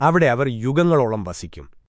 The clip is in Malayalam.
അവിടെ അവർ യുഗങ്ങളോളം വസിക്കും